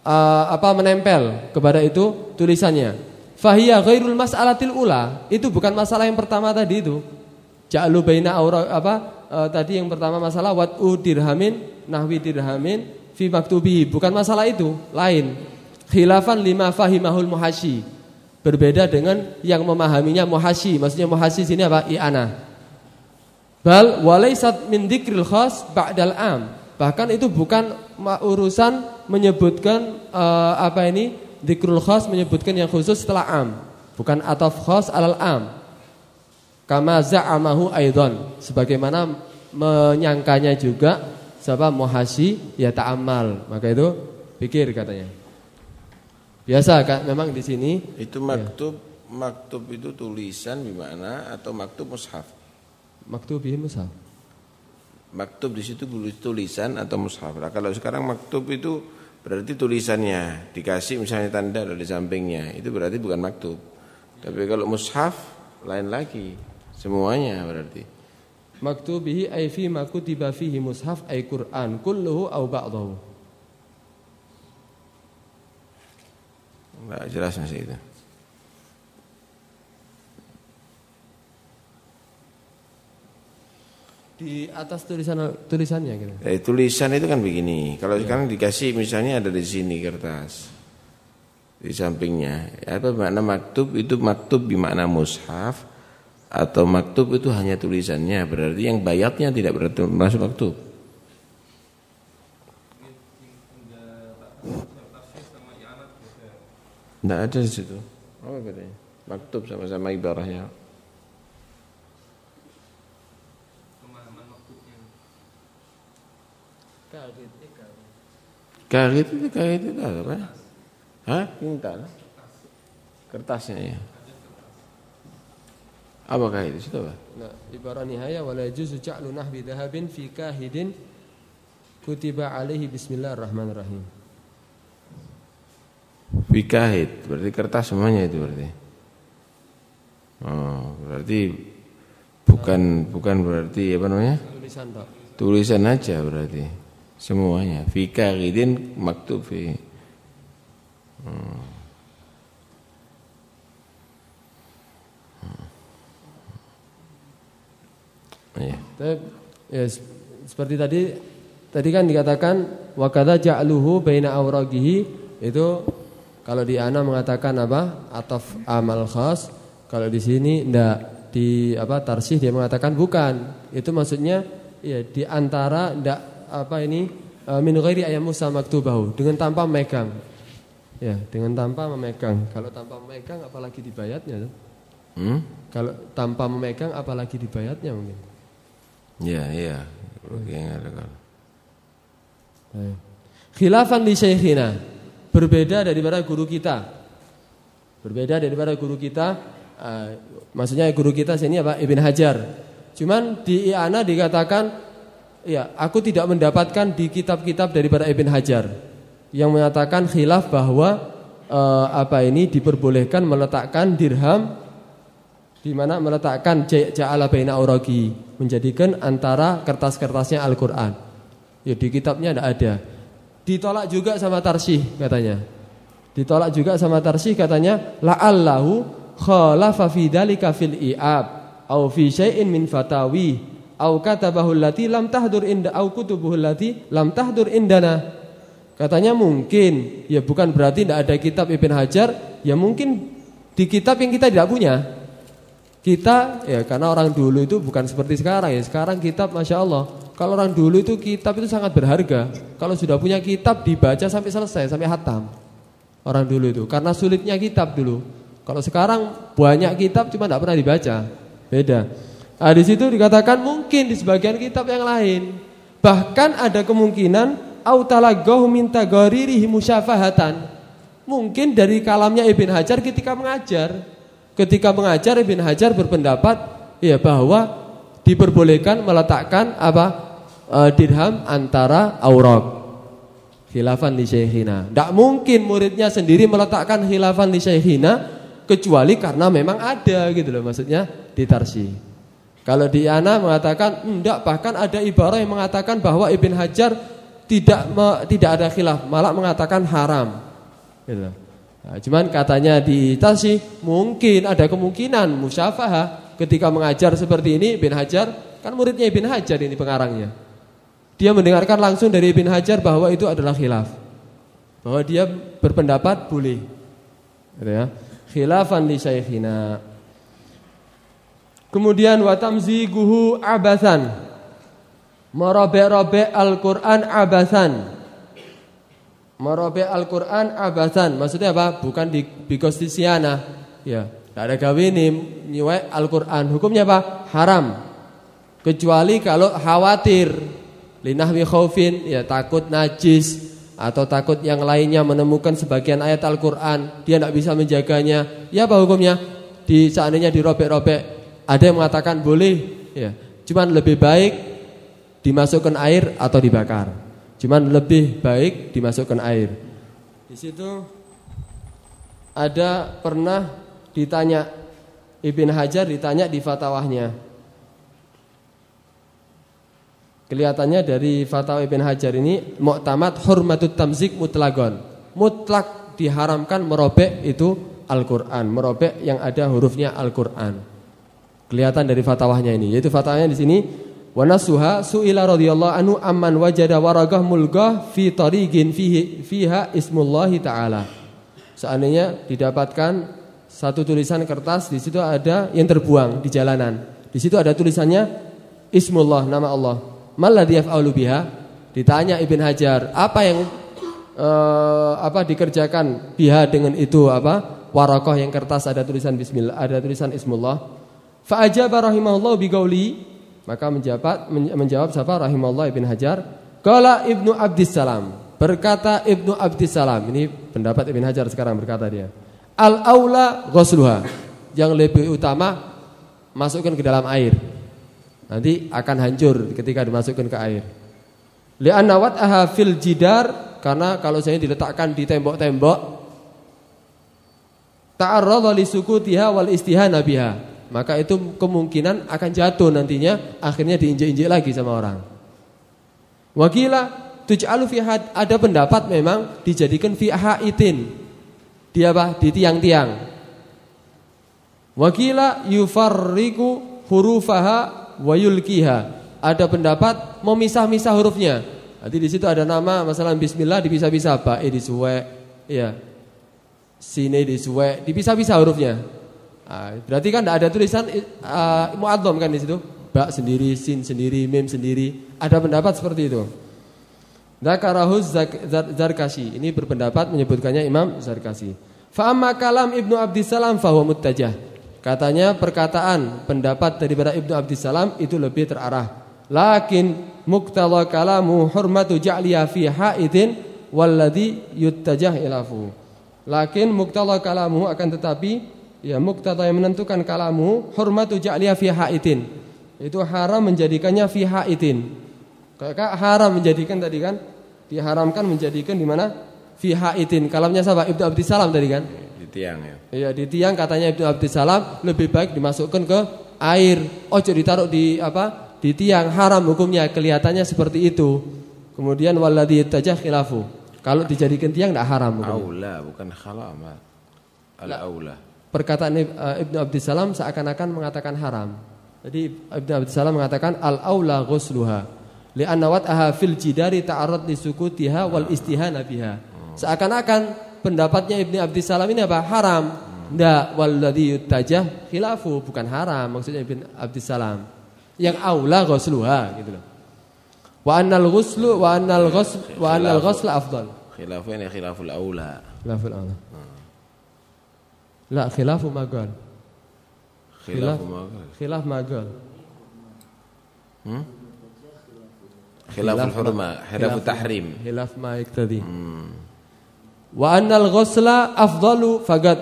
uh, apa menempel kepada itu tulisannya. Fahiyya ghairul mas'alatil ula. Itu bukan masalah yang pertama tadi itu. Ja'lu baina aura apa uh, tadi yang pertama masalah wat'u dirhamin nahwi dirhamin fi maktubihi. Bukan masalah itu, lain. Khilafan lima fahimahul muhashi. Berbeda dengan yang memahaminya muhashi. Maksudnya muhashi sini apa? I'ana. Bal walaisat min dzikril khas ba'dal am. Bahkan itu bukan urusan menyebutkan uh, apa ini dzikrul khas menyebutkan yang khusus setelah am. Bukan ataf khas alal am. Kama za'amahu aidan. Sebagaimana menyangkanya juga siapa muhasi ya ta'amal. Maka itu pikir katanya. Biasa kan memang di sini itu maktub ya. maktub itu tulisan gimana atau maktub mushaf? Maktub ini mushaf. Maktub di situ tulisan atau mushaf. Nah, kalau sekarang maktub itu berarti tulisannya dikasih misalnya tanda di sampingnya itu berarti bukan maktub. Tapi kalau mushaf lain lagi semuanya berarti. Maktubihi ay fi ma kutiba fihi mushaf ay Qur'an kulluhu aw ba'dahu. Enggak jelas masih itu. Di atas tulisan tulisannya gitu. Eh, tulisan itu kan begini. Kalau ya. sekarang dikasih misalnya ada di sini kertas. Di sampingnya. Apa makna maktub? Itu maktub makna mushaf atau maktub itu hanya tulisannya. Berarti yang bayatnya tidak berarti masuk maktub. Tidak ada di situ. Apa bedanya? Maktub sama-sama ibarahnya. Karet itu karet itu apa? Hah? Kintal. Kertasnya ya. Apa karet itu? Situ apa? Nah, ibarat nihaya wala yajuzu ja'lu nahbi dhahabin fi kahidin kutiba alaihi bismillahirrahmanirrahim. Fi kahid, berarti kertas semuanya itu berarti. Oh, berarti bukan bukan berarti apa namanya? Tulisan, Pak. Tulisan aja berarti. Semuanya. Fi karidin maktub fi. Ya. ya seperti tadi tadi kan dikatakan wa kadza ja'luhu baina awragihi itu kalau di ana mengatakan apa? Ataf amal khas. Kalau di sini ndak di apa tarsih dia mengatakan bukan. Itu maksudnya ya di antara ndak apa ini e, min ghairi ayam Musa maktubahu dengan tanpa memegang. Ya, dengan tanpa memegang. Kalau tanpa memegang apalagi dibayatnya. Hmm? Kalau tanpa memegang apalagi dibayatnya mungkin. Ya, iya. Khilafan li syekhina. Berbeda daripada guru kita. Berbeda daripada guru kita. Uh, maksudnya guru kita sini apa? Ibn Hajar. Cuman di I'ana dikatakan ya, aku tidak mendapatkan di kitab-kitab daripada Ibn Hajar yang mengatakan khilaf bahwa eh, apa ini diperbolehkan meletakkan dirham di mana meletakkan ja'ala baina auragi menjadikan antara kertas-kertasnya Al-Qur'an. Ya di kitabnya tidak ada. Ditolak juga sama Tarsih katanya. Ditolak juga sama Tarsih katanya la'allahu khalafa fi dzalika fil i'ab au fi syai'in min fatawi au katabahu allati lam tahdur inda au kutubuhu allati lam tahdur indana. Katanya mungkin, ya bukan berarti tidak ada kitab Ibn Hajar, ya mungkin di kitab yang kita tidak punya. Kita ya karena orang dulu itu bukan seperti sekarang ya. Sekarang kitab Masya Allah. Kalau orang dulu itu kitab itu sangat berharga. Kalau sudah punya kitab dibaca sampai selesai, sampai hatam. Orang dulu itu karena sulitnya kitab dulu. Kalau sekarang banyak kitab cuma tidak pernah dibaca. Beda. Nah, di situ dikatakan mungkin di sebagian kitab yang lain. Bahkan ada kemungkinan autalagahu minta gharirihi musyafahatan. Mungkin dari kalamnya Ibn Hajar ketika mengajar. Ketika mengajar Ibn Hajar berpendapat ya bahwa diperbolehkan meletakkan apa e, dirham antara aurat. Khilafan li syekhina. Tidak mungkin muridnya sendiri meletakkan khilafan li syekhina kecuali karena memang ada gitu loh maksudnya ditarsi. Kalau di Ana mengatakan enggak bahkan ada ibarat yang mengatakan bahwa Ibn Hajar tidak me, tidak ada khilaf malah mengatakan haram. Gitu. Nah, cuman katanya di Tarsi mungkin ada kemungkinan musyafahah ketika mengajar seperti ini Ibn Hajar kan muridnya Ibn Hajar ini pengarangnya. Dia mendengarkan langsung dari Ibn Hajar bahwa itu adalah khilaf. Bahwa dia berpendapat boleh. Gitu ya khilafan li syekhina. Kemudian wa tamziguhu abasan. Merobek-robek Al-Qur'an abasan. Merobek Al-Qur'an abasan. Maksudnya apa? Bukan di bikostisiana. Ya, tidak ada gawinim nyuwek Al-Qur'an. Hukumnya apa? Haram. Kecuali kalau khawatir linahwi khaufin ya takut najis atau takut yang lainnya menemukan sebagian ayat Al-Quran dia tidak bisa menjaganya ya apa hukumnya di seandainya dirobek-robek ada yang mengatakan boleh ya. Cuman lebih baik dimasukkan air atau dibakar. Cuman lebih baik dimasukkan air. Di situ ada pernah ditanya Ibn Hajar ditanya di fatwahnya Kelihatannya dari fatwa Ibn Hajar ini Mu'tamad hurmatut tamzik mutlagon. Mutlak diharamkan merobek itu Al-Quran. Merobek yang ada hurufnya Al-Quran Kelihatan dari fatwanya ini Yaitu fatwanya di sini Wanasuha su'ila radhiyallahu anhu amman wajada waragah mulgah fi tariqin fihi fiha ismullahi ta'ala Seandainya didapatkan satu tulisan kertas di situ ada yang terbuang di jalanan. Di situ ada tulisannya Ismullah nama Allah maladhi yaf'alu biha? Ditanya Ibn Hajar, apa yang uh, apa dikerjakan biha dengan itu apa? Warakoh yang kertas ada tulisan bismillah, ada tulisan ismullah. Fa ajaba rahimahullah bigauli, maka menjawab menjawab siapa rahimahullah Ibn Hajar, qala Ibnu Abdissalam. Berkata Ibnu Abdissalam, ini pendapat Ibn Hajar sekarang berkata dia. Al aula ghusluha. Yang lebih utama masukkan ke dalam air. Nanti akan hancur ketika dimasukkan ke air. Li'anna wat'aha fil jidar karena kalau saya diletakkan di tembok-tembok ta'arradha li sukutiha wal istihana biha. Maka itu kemungkinan akan jatuh nantinya akhirnya diinjek-injek lagi sama orang. Wakila tuj'alu fi ada pendapat memang dijadikan fi haitin. Di apa? Di tiang-tiang. Wakila yufarriku hurufaha wayulkiha. Ada pendapat memisah-misah hurufnya. Nanti di situ ada nama masalah bismillah dipisah-pisah ba e disuwe ya. Sine disuwe dipisah-pisah hurufnya. Nah, berarti kan tidak ada tulisan uh, muadzam kan di situ. Ba sendiri, sin sendiri, mim sendiri. Ada pendapat seperti itu. Zakarahuz Zarkasi. Ini berpendapat menyebutkannya Imam Zarkasi. Fa amma kalam Ibnu Abdissalam fa huwa muttajah. Katanya perkataan pendapat daripada Ibnu Abdissalam itu lebih terarah. Lakin muqtala kalamu hurmatu ja'liya fi haidin walladhi yuttajah ilafu. Lakin muqtala kalamu akan tetapi ya muqtala yang menentukan kalamu hurmatu ja'liya fi haidin. Itu haram menjadikannya fi haidin. Kayak haram menjadikan tadi kan diharamkan menjadikan di mana fi haidin. Kalamnya siapa? Ibnu Abdissalam tadi kan? tiang ya. Iya di tiang katanya Ibnu Abdissalam lebih baik dimasukkan ke air. Ojo ditaruh di apa? Di tiang haram hukumnya kelihatannya seperti itu. Kemudian waladhi tajah khilafu. Kalau dijadikan tiang tidak haram hukumnya. Aula bukan khalam. Al aula. Perkataan uh, Ibnu Abdissalam seakan-akan mengatakan haram. Jadi Ibnu Abdissalam mengatakan al aula ghusluha. Li'anna wat'aha fil jidari ta'arrad li sukutiha wal istihana biha. Seakan-akan pendapatnya Ibni Abdissalam ini apa? Haram. Tidak, walladhi yutajah khilafu bukan haram maksudnya Ibn Abdissalam. Yang aula ghusluha gitu loh. Wa annal ghuslu wa annal ghusl wa annal ghusl afdal. Khilafu ini khilaful aula. Khilaful aula. La khilafu magal. Khilafu magal. Khilaf magal. Hmm? Khilaful hurma, khilafut tahrim. Khilaf ma iktadi. Hmm. Wa annal ghusla afdalu fagat.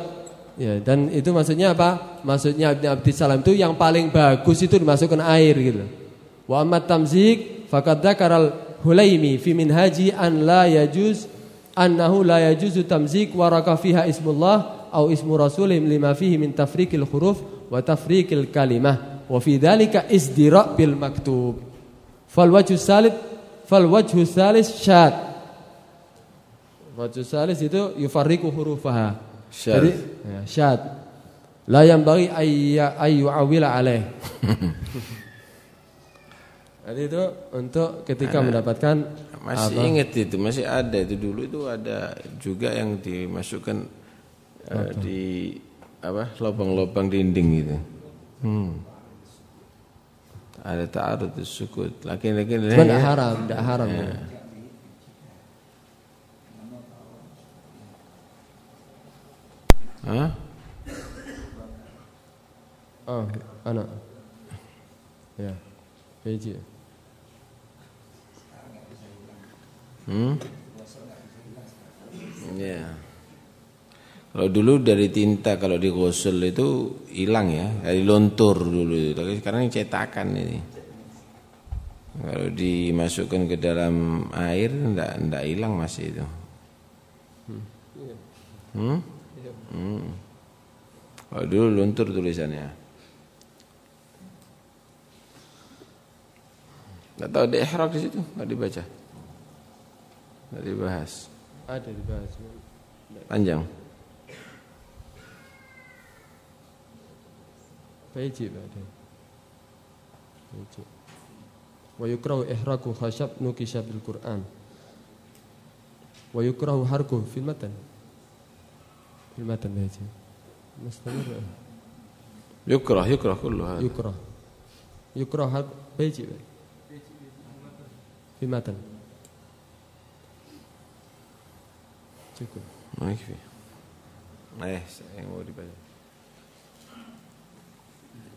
Ya, dan itu maksudnya apa? Maksudnya Ibnu Abdi Salam itu yang paling bagus itu dimasukkan air gitu. Wa ammat tamzik faqad dzakaral Hulaimi fi minhaji an la yajuz annahu la yajuzu tamzik wa raka fiha ismullah au ismu rasulim lima fihi min tafriqil huruf wa tafriqil kalimah wa fi dhalika isdira bil maktub. Fal wajhu salit fal wajhu salis syad Wajhu salis itu yufarriku hurufaha. Syad. Jadi ya, syad. La yang bagi ayya ayu awila alaih. Jadi itu untuk ketika nah, mendapatkan masih apa? ingat itu masih ada itu dulu itu ada juga yang dimasukkan uh, di apa lubang-lubang dinding gitu. Hmm. Ada ta'arud sukut. Laki-laki Cuma ya. haram, tidak haram. Ya. Ya. Hah? Oh, anak. Ya. Peji. Hmm? Ya. Kalau dulu dari tinta kalau digosel itu hilang ya, dari lontur dulu. Tapi sekarang cetakan ini. Kalau dimasukkan ke dalam air enggak enggak hilang masih itu. Hmm? Hmm. Oh, dulu luntur tulisannya. Gak tahu ada ihraq di situ, nggak dibaca. Nggak dibahas. Ada dibahas. Panjang. فيجب عليه. يجب ويكره إحراق خشب نكش بالقرآن ويكره حركه في المتن. في المتن يجب مستمر. يكره يكره كل هذا. يكره. يكره حرق يجب في المتن شكرا. ما يكفي. إيه ما بعدين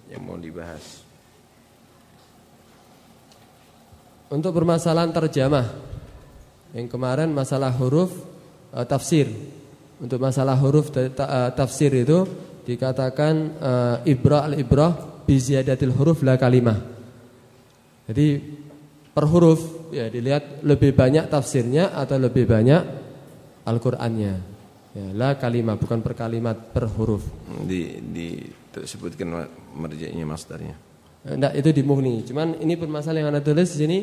yang mau dibahas untuk permasalahan terjemah yang kemarin masalah huruf uh, tafsir untuk masalah huruf eh, tafsir itu dikatakan uh, ibrah al-ibrah bi ziyadatil huruf la kalimah. Jadi per huruf ya dilihat lebih banyak tafsirnya atau lebih banyak Al-Qur'annya. Ya, la kalimah bukan per kalimat per huruf. Di disebutkan merjanya masdarnya. Enggak itu di Mughni. Cuman ini permasalahan yang Anda tulis di sini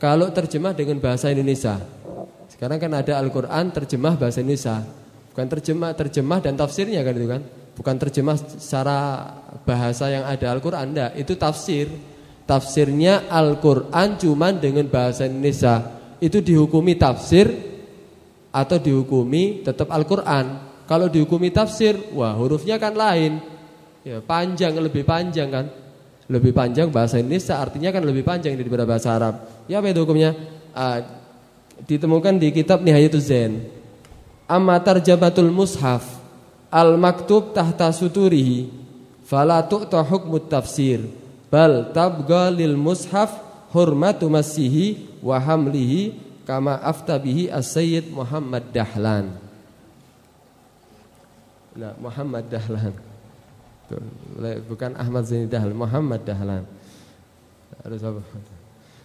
kalau terjemah dengan bahasa Indonesia. Sekarang kan ada Al-Qur'an terjemah bahasa Indonesia. Bukan terjemah, terjemah dan tafsirnya kan itu kan. Bukan terjemah secara bahasa yang ada Al-Qur'an, enggak, itu tafsir. Tafsirnya Al-Qur'an cuman dengan bahasa Indonesia. Itu dihukumi tafsir atau dihukumi tetap Al-Qur'an. Kalau dihukumi tafsir, wah hurufnya kan lain. Ya, panjang lebih panjang kan. Lebih panjang bahasa Indonesia artinya kan lebih panjang daripada bahasa Arab. Ya apa itu hukumnya? Uh, ditemukan di kitab Nihayatuz Zain amma tarjamatul mushaf al maktub tahta suturihi fala tu'ta hukmu tafsir bal tabga lil mushaf hurmatu masihi wa kama afta bihi as-sayyid Muhammad Dahlan nah Muhammad Dahlan bukan Ahmad Zaini Dahlan Muhammad Dahlan harus apa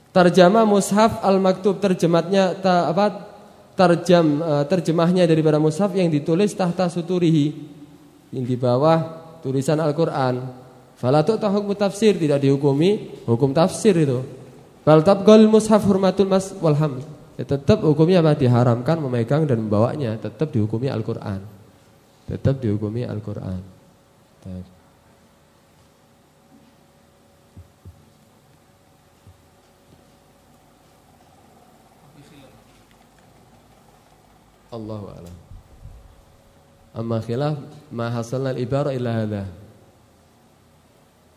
Terjemah mushaf al-maktub terjemahnya ta, apa terjem, uh, terjemahnya daripada mushaf yang ditulis tahta suturihi yang di bawah tulisan Al-Qur'an. Fala tu'ta tafsir tidak dihukumi hukum tafsir itu. Bal tabqal mushaf hurmatul mas walham. Ya, tetap hukumnya apa? Diharamkan memegang dan membawanya, tetap dihukumi Al-Qur'an. Tetap dihukumi Al-Qur'an. Allahu a'lam. Amma khilaf ma hasalna al-ibara illa hadha.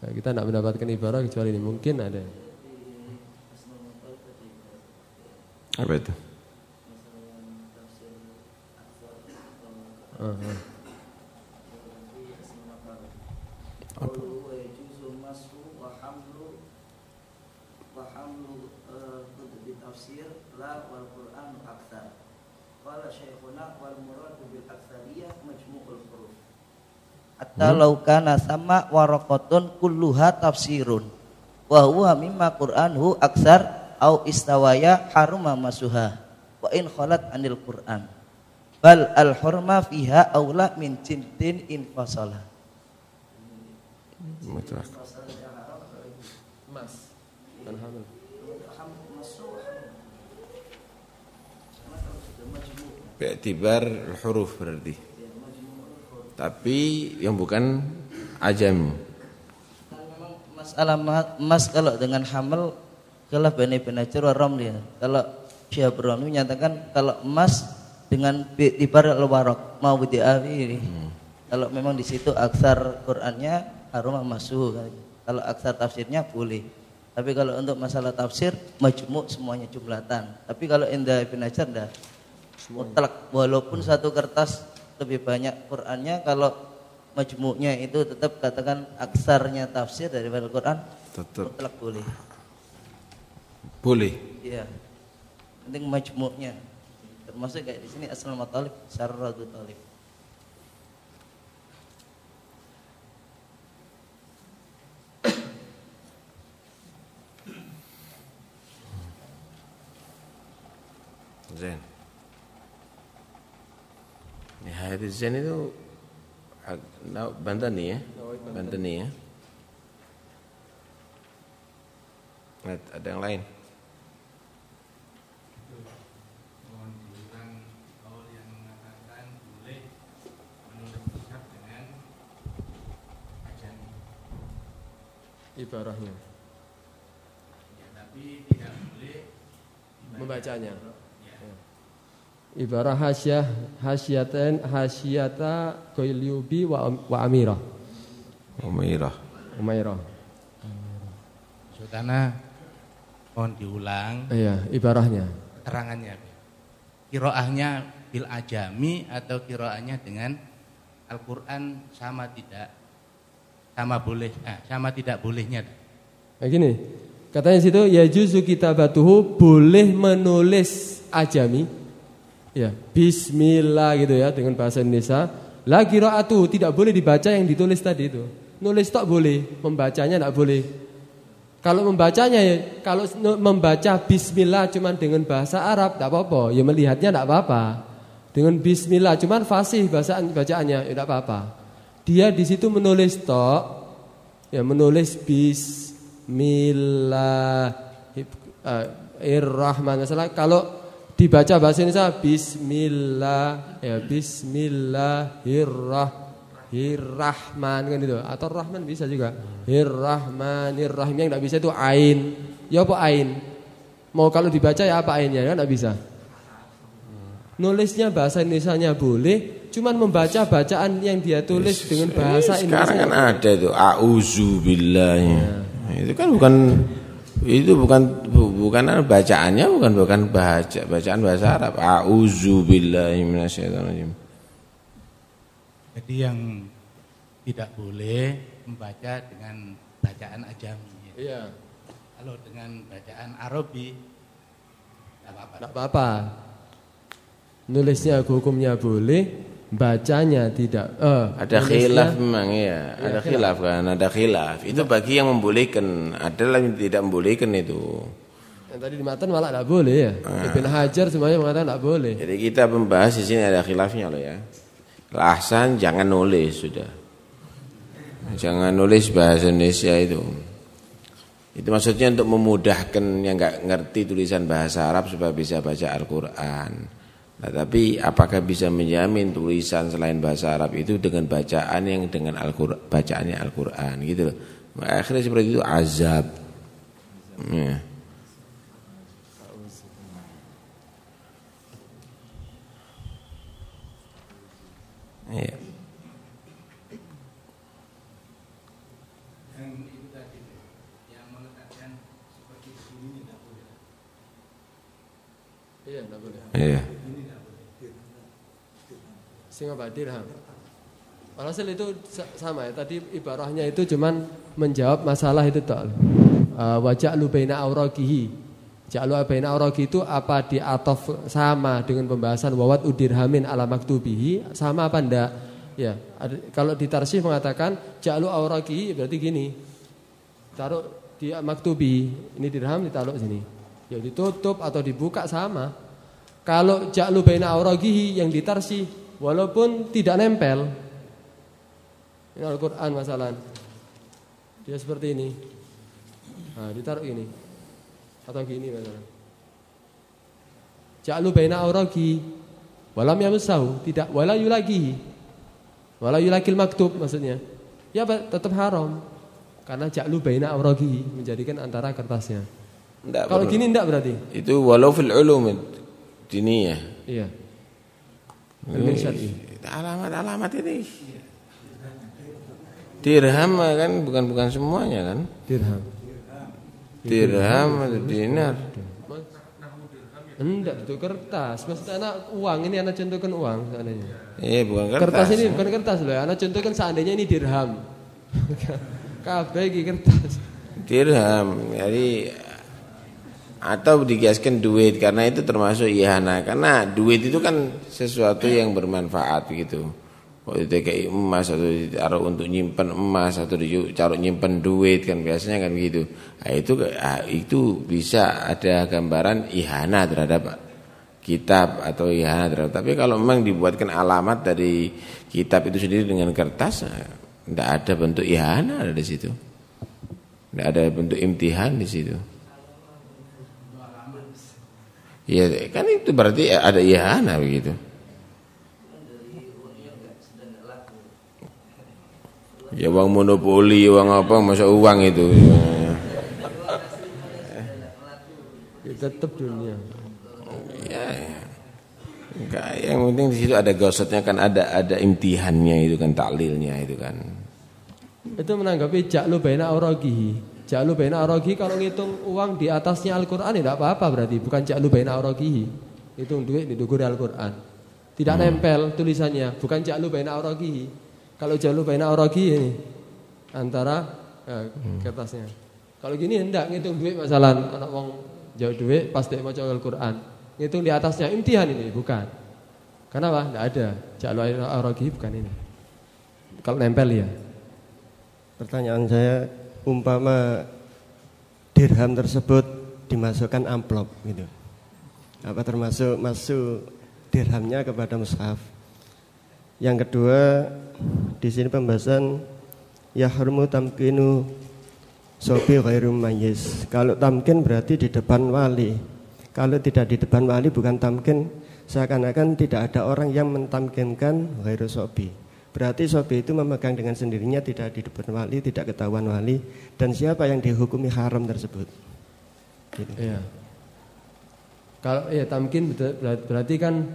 Kita tidak mendapatkan ibarah kecuali ini mungkin ada. Apa itu? Uh -huh. Apa? Qala syekhuna wal muradu bil aktsariyah majmu'ul huruf. Hatta law kana sama waraqatun kulluha tafsirun wa huwa mimma qur'anhu aksar au istawaya haruma masuha wa in khalat anil qur'an bal al hurma fiha aula min cintin infasala Mutlak. Mas. Bi'tibar huruf berarti. Tapi yang bukan ajam. masalah ma- mas kalau dengan hamil kalau bani penajur wa ramli. Kalau Syekh Ibrahim menyatakan kalau emas dengan tibar al warok mau diawi. Ini kalau memang di situ aksar Qurannya harum masuh kalau aksar tafsirnya boleh. Tapi kalau untuk masalah tafsir majmuk semuanya jumlatan. Tapi kalau indah Ibn Hajar dah mutlak. Walaupun satu kertas lebih banyak Qurannya kalau majmuknya itu tetap katakan aksarnya tafsir daripada Quran Tetap. mutlak boleh boleh. iya penting majmuknya termasuk kayak di sini asal matalib syarradu talib Zain. Nihayat Zain itu ag- na- Bantani ya? Bantani ya? Ad- Ada yang lain? Ibarahnya. Membacanya. Ya. Ibarah hasyah hasyatan hasyata qailiubi wa, wa amirah. Umairah. Umairah. Sultana mohon diulang Iya, ibarahnya. keterangannya. Kiroahnya bil ajami atau kiroahnya dengan Al-Quran sama tidak? Sama boleh, eh, sama tidak bolehnya. Nah gini, katanya situ ya juzu kitabatuhu boleh menulis ajami. Ya, bismillah gitu ya dengan bahasa Indonesia. La qiraatu tidak boleh dibaca yang ditulis tadi itu. Nulis tak boleh, membacanya tidak boleh. Kalau membacanya ya, kalau membaca bismillah cuman dengan bahasa Arab tak apa-apa, ya melihatnya tidak apa-apa. Dengan bismillah cuman fasih bahasa bacaannya ya tidak apa-apa. Dia di situ menulis tok ya menulis Bismillahirrahmanirrahim. Kalau dibaca bahasa Indonesia Bismillah ya Bismillahirrahmanirrahman kan itu atau Rahman bisa juga. Irrahmanirrahim yang tidak bisa itu ain. Ya apa ain? Mau kalau dibaca ya apa ainnya kan tidak bisa. Nulisnya bahasa Indonesia-nya boleh, cuman membaca bacaan yang dia tulis dengan bahasa Eh, Sekarang Indonesia. kan ada itu auzubillahi. Itu kan bukan itu bukan bu- bukan bacaannya bukan bukan baca bacaan bahasa Arab. Auzubillahi minasyaitonirrajim. Jadi yang tidak boleh membaca dengan bacaan ajami. Iya. Kalau dengan bacaan Arabi, tidak apa-apa. Tidak apa-apa. Nulisnya hukumnya boleh, bacanya tidak. Eh, Ada khilaf memang ya, ada khilaf. khilaf kan, ada khilaf. Itu bagi yang membolehkan, ada yang tidak membolehkan itu. Yang tadi di matan malah tidak boleh ya. Ibn Hajar semuanya mengatakan tidak boleh. Jadi kita membahas di sini ada khilafnya loh ya. Lahsan jangan nulis sudah. Jangan nulis bahasa Indonesia itu. Itu maksudnya untuk memudahkan yang nggak ngerti tulisan bahasa Arab supaya bisa baca Al-Qur'an. Nah, tapi apakah bisa menjamin tulisan selain bahasa Arab itu dengan bacaan yang dengan Al-Qur'an bacaannya Al-Qur'an gitu loh. Akhirnya seperti itu azab. Ya. Iya, boleh. Iya. Singa badir ham. Alhasil itu sa- sama ya. Tadi ibarahnya itu cuman menjawab masalah itu tak. Uh, wajah lu baina aurakihi. Ja'lu baina auragi itu apa di atof sama dengan pembahasan wawat udirhamin ala maktubihi sama apa ndak? Ya, kalau di tarsih mengatakan ja'lu auragi berarti gini. Taruh di maktubi, ini dirham ditaruh sini. Ya ditutup atau dibuka sama. Kalau ja'lu baina auragihi yang ditarsih walaupun tidak nempel. Ini Al-Qur'an masalah. Dia seperti ini. Nah, ditaruh gini atau gini misalnya. Ja'lu baina auragi walam yamassahu, tidak wala yulagi. Wala yulakil maktub maksudnya. Ya tetap haram. Karena ja'lu baina auragi menjadikan antara kertasnya. Enggak Kalau gini enggak berarti? Itu walau fil ulum diniyah. Iya. Alamat-alamat ini. Dirham kan bukan bukan semuanya kan? Dirham. Dirham atau dinar. Enggak itu kertas. Maksud anak uang ini anak contohkan uang seandainya. Iya bukan kertas. Kertas ini bukan kertas loh. Anak contohkan seandainya ini dirham. Kabeh iki kertas. Dirham. Jadi atau dikiaskan duit karena itu termasuk ihana karena duit itu kan sesuatu yang bermanfaat begitu. Oh itu kayak emas atau ditaruh untuk nyimpan emas atau ditaruh nyimpan duit kan biasanya kan begitu. Nah, itu ah, itu bisa ada gambaran ihana terhadap kitab atau ihana terhadap. Tapi kalau memang dibuatkan alamat dari kitab itu sendiri dengan kertas, tidak nah, ada bentuk ihana ada di situ. Tidak ada bentuk imtihan di situ. Ya kan itu berarti ada ihana begitu. Ya uang monopoli, uang apa, masa uang itu. Ya, tetap dunia. Ya, enggak. Yang penting di situ ada gosotnya kan ada ada imtihannya itu kan taklilnya itu kan. Itu menanggapi jaklu baina auragihi. Jaklu baina auragihi kalau ngitung uang di atasnya Al-Qur'an tidak apa-apa berarti, bukan jaklu baina auragihi. Hitung duit di dukur Al-Qur'an. Tidak hmm. nempel tulisannya, bukan jaklu baina auragihi. Kalau jalur baina oragi ini antara ya, kertasnya. Kalau gini enggak ngitung duit masalah anak wong jauh duit pas dia maca Al-Qur'an. Ngitung di atasnya imtihan ini bukan. Kenapa? Enggak ada. Jalur oragi bukan ini. Kalau nempel ya. Pertanyaan saya umpama dirham tersebut dimasukkan amplop gitu. Apa termasuk masuk dirhamnya kepada mushaf? Yang kedua, di sini pembahasan yahrumu tamkinu sobi ghairu mayyiz. Kalau tamkin berarti di depan wali. Kalau tidak di depan wali bukan tamkin, seakan-akan tidak ada orang yang mentamkinkan ghairu sobi. Berarti sobi itu memegang dengan sendirinya tidak di depan wali, tidak ketahuan wali dan siapa yang dihukumi haram tersebut. Gitu. Iya. Kalau ya tamkin berarti kan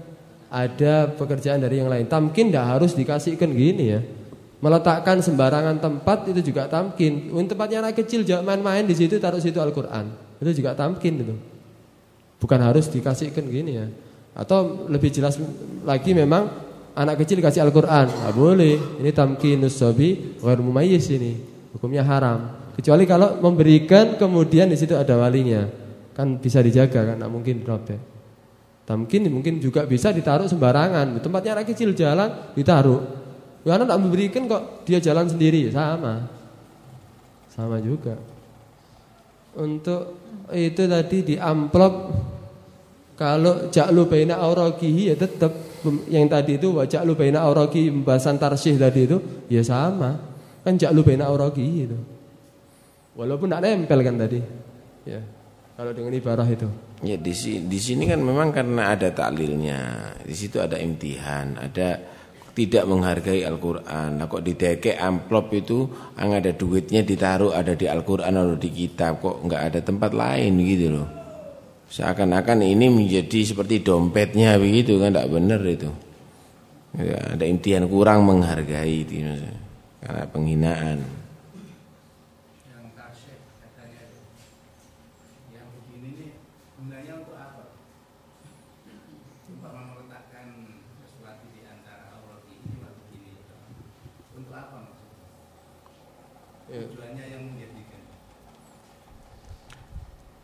ada pekerjaan dari yang lain. Tamkin tidak harus dikasihkan gini ya. Meletakkan sembarangan tempat itu juga tamkin. Untuk tempatnya anak kecil jangan main-main di situ taruh situ Al-Qur'an. Itu juga tamkin itu. Bukan harus dikasihkan gini ya. Atau lebih jelas lagi memang anak kecil dikasih Al-Qur'an. Enggak boleh. Ini tamkin nusabi ghairu mumayyiz ini. Hukumnya haram. Kecuali kalau memberikan kemudian di situ ada walinya. Kan bisa dijaga kan, enggak mungkin robek. Tamkin mungkin juga bisa ditaruh sembarangan. Tempatnya anak kecil jalan ditaruh. Karena tidak memberikan kok dia jalan sendiri sama. Sama juga. Untuk itu tadi di amplop kalau jaklu baina auraqihi ya tetap yang tadi itu wa jaklu baina auraqi pembahasan tarsih tadi itu ya sama. Kan jaklu baina auraqihi itu. Walaupun tidak nempel kan tadi. Ya. Kalau dengan ibarah itu. Ya di sini, di sini kan memang karena ada taklilnya. Di situ ada imtihan, ada tidak menghargai Al-Qur'an. Nah, kok dideke amplop itu ang ada duitnya ditaruh ada di Al-Qur'an atau di kitab kok nggak ada tempat lain gitu loh. Seakan-akan ini menjadi seperti dompetnya begitu kan tidak benar itu. Ya, ada imtihan kurang menghargai itu karena penghinaan.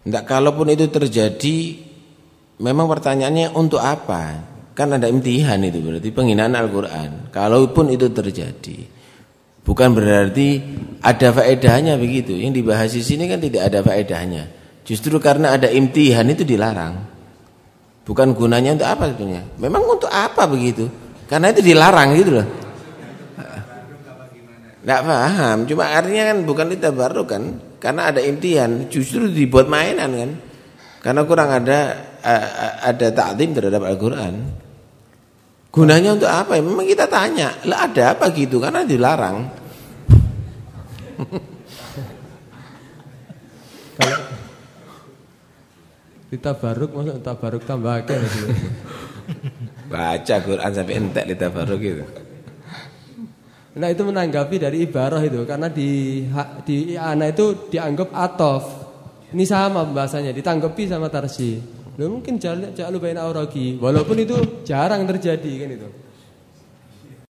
Enggak kalaupun itu terjadi memang pertanyaannya untuk apa? Kan ada imtihan itu berarti penghinaan Al-Qur'an. Kalaupun itu terjadi bukan berarti ada faedahnya begitu. Yang dibahas di sini kan tidak ada faedahnya. Justru karena ada imtihan itu dilarang. Bukan gunanya untuk apa sebetulnya? Memang untuk apa begitu? Karena itu dilarang gitu loh. Enggak paham, cuma artinya kan bukan baru kan? Karena ada imtihan, justru dibuat mainan kan? Karena kurang ada ada takdim terhadap Al-Qur'an. Gunanya untuk apa? Memang kita tanya, lah ada apa gitu? Karena dilarang. Kalau kita baruk masuk tabaruk tambah akeh Baca Quran sampai entek di tabaruk itu. Nah itu menanggapi dari ibarah itu karena di di anak itu dianggap atof. Ini sama bahasanya ditanggapi sama tarsi. Loh, mungkin jalu baina auraki walaupun itu jarang terjadi kan itu.